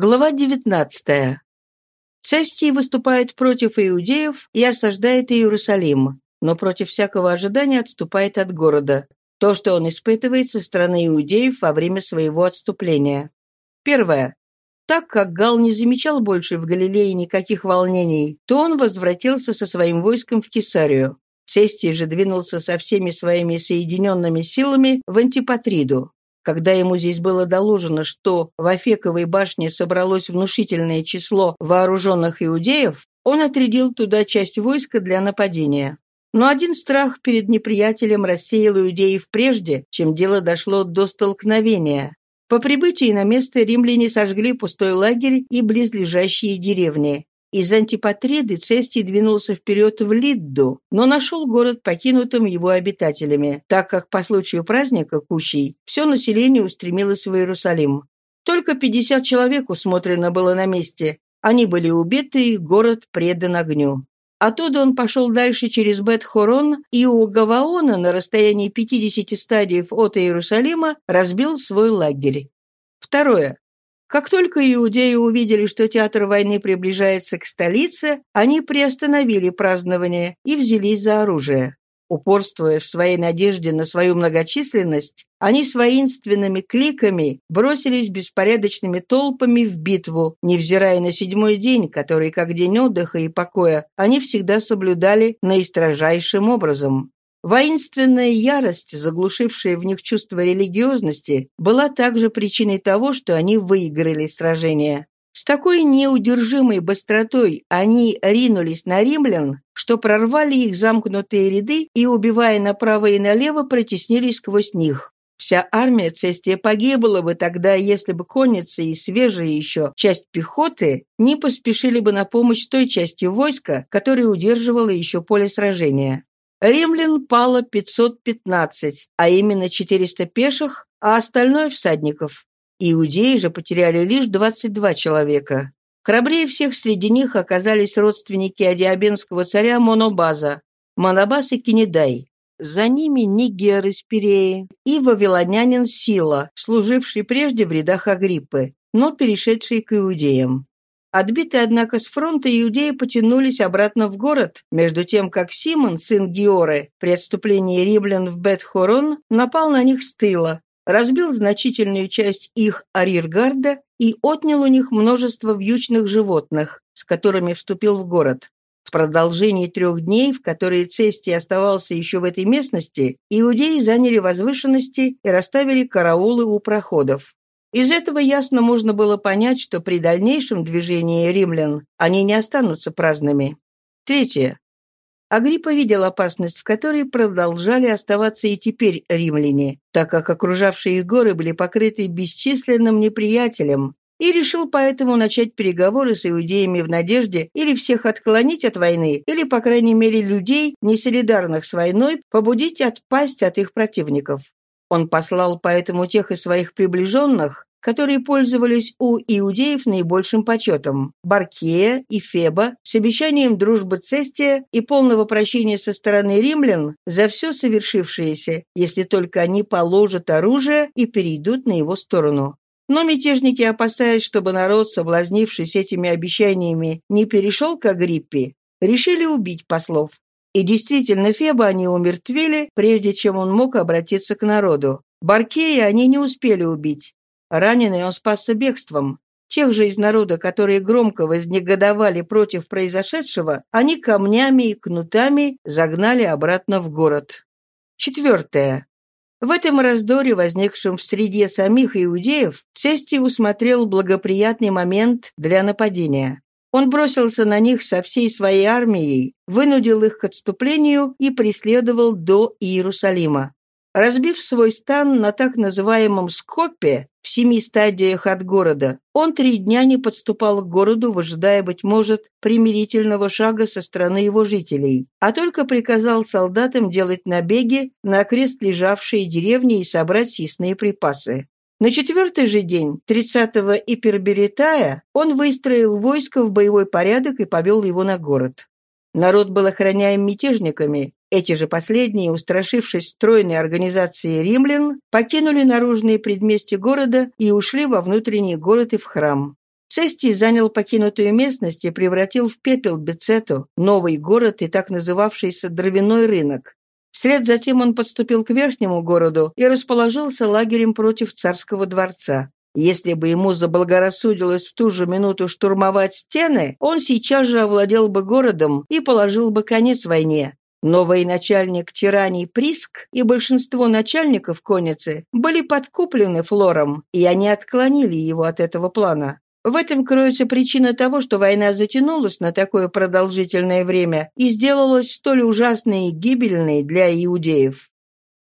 Глава 19. Цестий выступает против иудеев и осаждает Иерусалим, но против всякого ожидания отступает от города. То, что он испытывает со стороны иудеев во время своего отступления. Первое. Так как Гал не замечал больше в Галилее никаких волнений, то он возвратился со своим войском в Кесарию. Цестий же двинулся со всеми своими соединенными силами в Антипатриду. Когда ему здесь было доложено, что в Афековой башне собралось внушительное число вооруженных иудеев, он отрядил туда часть войска для нападения. Но один страх перед неприятелем рассеял иудеев прежде, чем дело дошло до столкновения. По прибытии на место римляне сожгли пустой лагерь и близлежащие деревни. Из Антипатриды Цестий двинулся вперед в Лидду, но нашел город покинутым его обитателями, так как по случаю праздника Кущей все население устремилось в Иерусалим. Только 50 человек усмотрено было на месте. Они были убиты, и город предан огню. Оттуда он пошел дальше через Бет-Хорон, и у Гаваона на расстоянии 50 стадиев от Иерусалима разбил свой лагерь. Второе. Как только иудеи увидели, что театр войны приближается к столице, они приостановили празднование и взялись за оружие. Упорствуя в своей надежде на свою многочисленность, они с воинственными кликами бросились беспорядочными толпами в битву, невзирая на седьмой день, который, как день отдыха и покоя, они всегда соблюдали наистрожайшим образом. Воинственная ярость, заглушившая в них чувство религиозности, была также причиной того, что они выиграли сражение. С такой неудержимой быстротой они ринулись на римлян, что прорвали их замкнутые ряды и, убивая направо и налево, протеснились сквозь них. Вся армия Цестия погибла бы тогда, если бы конница и свежая еще часть пехоты не поспешили бы на помощь той части войска, которая удерживала еще поле сражения. Римлян пало 515, а именно 400 пеших, а остальное всадников. Иудеи же потеряли лишь 22 человека. Храбрее всех среди них оказались родственники адиабенского царя Монобаза, Монобаз и Кенедай. За ними Нигер из Пиреи и вавилонянин Сила, служивший прежде в рядах Агриппы, но перешедший к иудеям. Отбитые, однако, с фронта иудеи потянулись обратно в город, между тем, как Симон, сын Георы, при отступлении римлян в Бет-Хорон, напал на них с тыла, разбил значительную часть их арьергарда и отнял у них множество вьючных животных, с которыми вступил в город. В продолжении трех дней, в которые Цестий оставался еще в этой местности, иудеи заняли возвышенности и расставили караулы у проходов. Из этого ясно можно было понять, что при дальнейшем движении римлян они не останутся праздными. Третье. Агриппа видел опасность, в которой продолжали оставаться и теперь римляне, так как окружавшие их горы были покрыты бесчисленным неприятелем, и решил поэтому начать переговоры с иудеями в надежде или всех отклонить от войны, или, по крайней мере, людей, не солидарных с войной, побудить отпасть от их противников. Он послал поэтому тех из своих приближенных, которые пользовались у иудеев наибольшим почетом – Баркея и Феба с обещанием дружбы Цестия и полного прощения со стороны римлян за все совершившееся, если только они положат оружие и перейдут на его сторону. Но мятежники, опасаясь, чтобы народ, соблазнившись этими обещаниями, не перешел к Агриппе, решили убить послов. И действительно, Феба они умертвили, прежде чем он мог обратиться к народу. Баркея они не успели убить. Раненый он спасся бегством. Тех же из народа, которые громко вознегодовали против произошедшего, они камнями и кнутами загнали обратно в город. Четвертое. В этом раздоре, возникшем в среде самих иудеев, Цестий усмотрел благоприятный момент для нападения. Он бросился на них со всей своей армией, вынудил их к отступлению и преследовал до Иерусалима. Разбив свой стан на так называемом Скопе, в семи стадиях от города, он три дня не подступал к городу, выжидая, быть может, примирительного шага со стороны его жителей, а только приказал солдатам делать набеги на окрест лежавшие деревни и собрать съестные припасы. На четвертый же день, 30-го Иперберитая, он выстроил войско в боевой порядок и повел его на город. Народ был охраняем мятежниками. Эти же последние, устрашившись стройной организации римлян, покинули наружные предместья города и ушли во внутренний город и в храм. Цестий занял покинутую местность и превратил в пепел Бецету, новый город и так называвшийся Дровяной рынок. Вслед за тем он подступил к верхнему городу и расположился лагерем против царского дворца. Если бы ему заблагорассудилось в ту же минуту штурмовать стены, он сейчас же овладел бы городом и положил бы конец войне. Но военачальник тираний Приск и большинство начальников конницы были подкуплены Флором, и они отклонили его от этого плана. В этом кроется причина того, что война затянулась на такое продолжительное время и сделалась столь ужасной и гибельной для иудеев.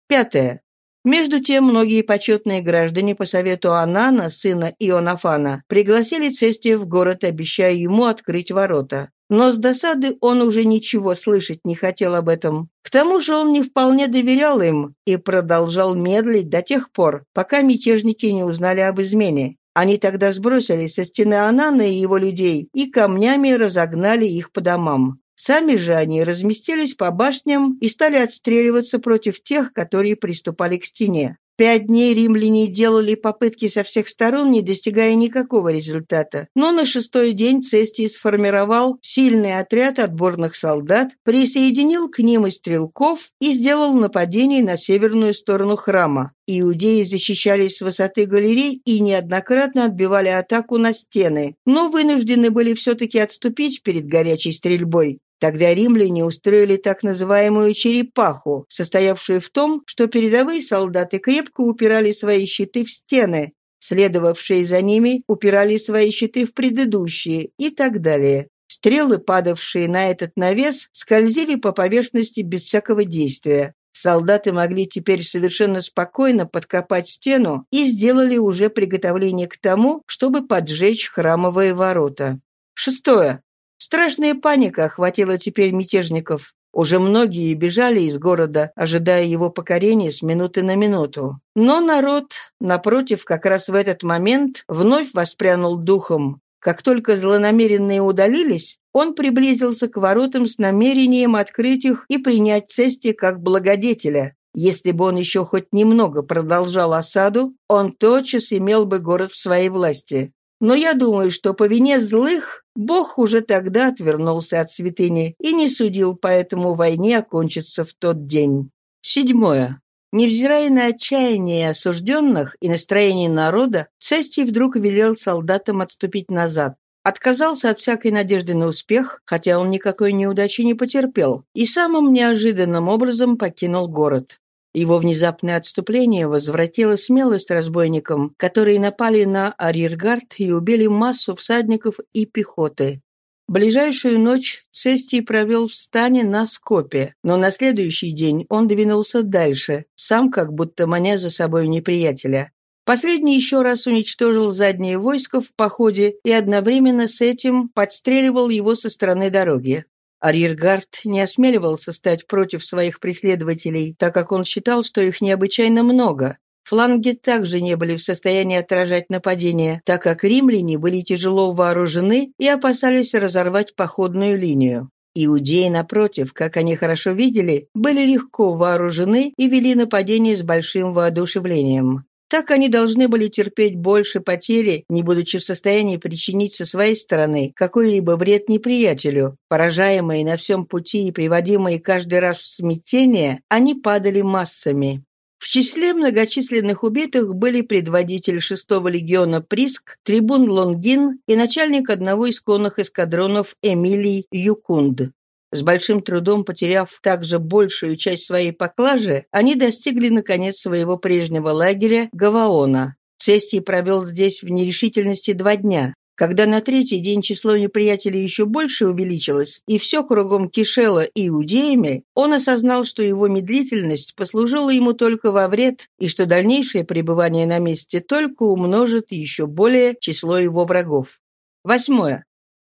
Пятое. Между тем, многие почетные граждане по совету Анана, сына Ионафана, пригласили Цестия в город, обещая ему открыть ворота. Но с досады он уже ничего слышать не хотел об этом. К тому же он не вполне доверял им и продолжал медлить до тех пор, пока мятежники не узнали об измене. Они тогда сбросили со стены Анана и его людей и камнями разогнали их по домам. Сами же они разместились по башням и стали отстреливаться против тех, которые приступали к стене. Пять дней римляне делали попытки со всех сторон, не достигая никакого результата. Но на шестой день Цестий сформировал сильный отряд отборных солдат, присоединил к ним и стрелков и сделал нападение на северную сторону храма. Иудеи защищались с высоты галерей и неоднократно отбивали атаку на стены, но вынуждены были все-таки отступить перед горячей стрельбой. Тогда римляне устроили так называемую черепаху, состоявшую в том, что передовые солдаты крепко упирали свои щиты в стены, следовавшие за ними упирали свои щиты в предыдущие и так далее. Стрелы, падавшие на этот навес, скользили по поверхности без всякого действия. Солдаты могли теперь совершенно спокойно подкопать стену и сделали уже приготовление к тому, чтобы поджечь храмовые ворота. Шестое. Страшная паника охватила теперь мятежников. Уже многие бежали из города, ожидая его покорения с минуты на минуту. Но народ, напротив, как раз в этот момент вновь воспрянул духом. Как только злонамеренные удалились, он приблизился к воротам с намерением открыть их и принять Цести как благодетеля. Если бы он еще хоть немного продолжал осаду, он тотчас имел бы город в своей власти. Но я думаю, что по вине злых Бог уже тогда отвернулся от святыни и не судил, поэтому войне окончится в тот день. Седьмое. Невзирая на отчаяние осужденных и настроение народа, Цестий вдруг велел солдатам отступить назад. Отказался от всякой надежды на успех, хотя он никакой неудачи не потерпел, и самым неожиданным образом покинул город. Его внезапное отступление возвратило смелость разбойникам, которые напали на арьергард и убили массу всадников и пехоты. Ближайшую ночь Цестий провел в стане на Скопе, но на следующий день он двинулся дальше, сам как будто маня за собой неприятеля. Последний еще раз уничтожил задние войска в походе и одновременно с этим подстреливал его со стороны дороги. Арьергард не осмеливался стать против своих преследователей, так как он считал, что их необычайно много. Фланги также не были в состоянии отражать нападения, так как римляне были тяжело вооружены и опасались разорвать походную линию. Иудеи, напротив, как они хорошо видели, были легко вооружены и вели нападение с большим воодушевлением. Так они должны были терпеть больше потери, не будучи в состоянии причинить со своей стороны какой-либо вред неприятелю. Поражаемые на всем пути и приводимые каждый раз в смятение, они падали массами. В числе многочисленных убитых были предводитель шестого легиона Приск, трибун Лонгин и начальник одного из конных эскадронов Эмилий Юкунд. С большим трудом потеряв также большую часть своей поклажи, они достигли, наконец, своего прежнего лагеря Гаваона. Цестий провел здесь в нерешительности два дня. Когда на третий день число неприятелей еще больше увеличилось, и все кругом кишело иудеями, он осознал, что его медлительность послужила ему только во вред, и что дальнейшее пребывание на месте только умножит еще более число его врагов. Восьмое.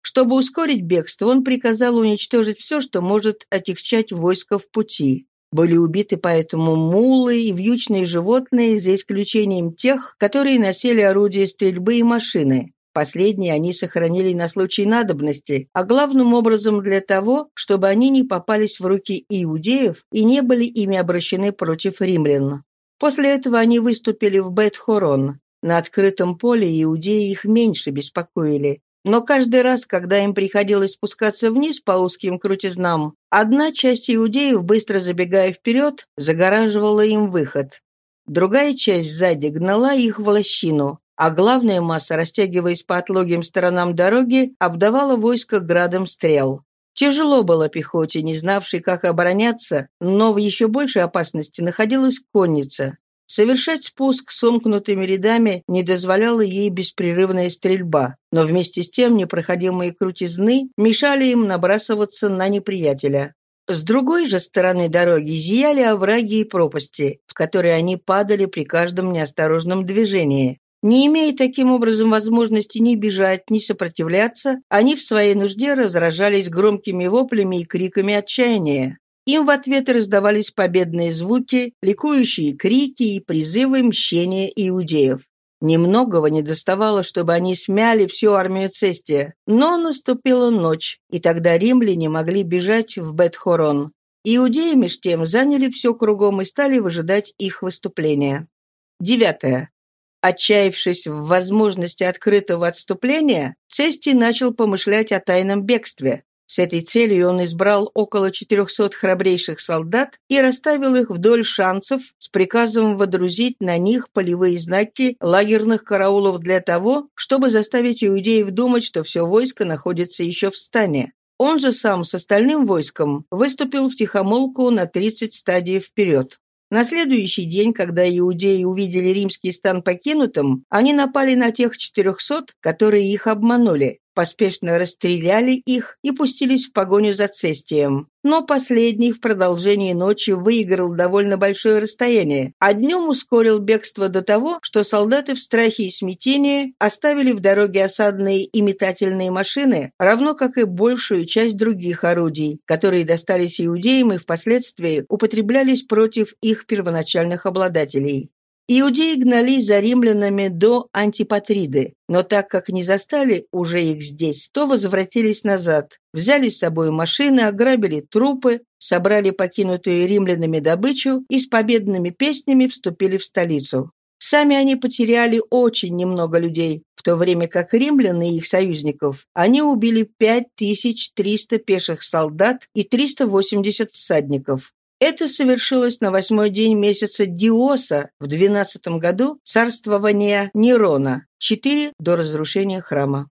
Чтобы ускорить бегство, он приказал уничтожить все, что может отягчать войско в пути. Были убиты поэтому мулы и вьючные животные, за исключением тех, которые носили орудия стрельбы и машины. Последние они сохранили на случай надобности, а главным образом для того, чтобы они не попались в руки иудеев и не были ими обращены против римлян. После этого они выступили в Бет-Хорон. На открытом поле иудеи их меньше беспокоили. Но каждый раз, когда им приходилось спускаться вниз по узким крутизнам, одна часть иудеев, быстро забегая вперед, загораживала им выход. Другая часть сзади гнала их в лощину, а главная масса, растягиваясь по отлогим сторонам дороги, обдавала войско градом стрел. Тяжело было пехоте, не знавшей, как обороняться, но в еще большей опасности находилась конница. Совершать спуск сомкнутыми рядами не дозволяла ей беспрерывная стрельба, но вместе с тем непроходимые крутизны мешали им набрасываться на неприятеля. С другой же стороны дороги зияли овраги и пропасти, в которые они падали при каждом неосторожном движении. Не имея таким образом возможности ни бежать, ни сопротивляться, они в своей нужде разражались громкими воплями и криками отчаяния. Им в ответ раздавались победные звуки, ликующие крики и призывы мщения иудеев. Немногого не доставало, чтобы они смяли всю армию Цестия. Но наступила ночь, и тогда римляне могли бежать в Бет-Хорон. Иудеи меж тем заняли все кругом и стали выжидать их выступления. Девятое. Отчаявшись в возможности открытого отступления, Цестий начал помышлять о тайном бегстве. С этой целью он избрал около 400 храбрейших солдат и расставил их вдоль шансов с приказом водрузить на них полевые знаки лагерных караулов для того, чтобы заставить иудеев думать, что все войско находится еще в стане. Он же сам с остальным войском выступил в тихомолку на 30 стадий вперед. На следующий день, когда иудеи увидели римский стан покинутым, они напали на тех 400, которые их обманули поспешно расстреляли их и пустились в погоню за Цестием. Но последний в продолжении ночи выиграл довольно большое расстояние, а днем ускорил бегство до того, что солдаты в страхе и смятении оставили в дороге осадные и метательные машины, равно как и большую часть других орудий, которые достались иудеям и впоследствии употреблялись против их первоначальных обладателей. Иудеи гнались за римлянами до Антипатриды, но так как не застали уже их здесь, то возвратились назад, взяли с собой машины, ограбили трупы, собрали покинутую римлянами добычу и с победными песнями вступили в столицу. Сами они потеряли очень немного людей, в то время как римляне и их союзников они убили 5300 пеших солдат и 380 всадников. Это совершилось на восьмой день месяца Диоса в двенадцатом году царствования Нерона, четыре до разрушения храма.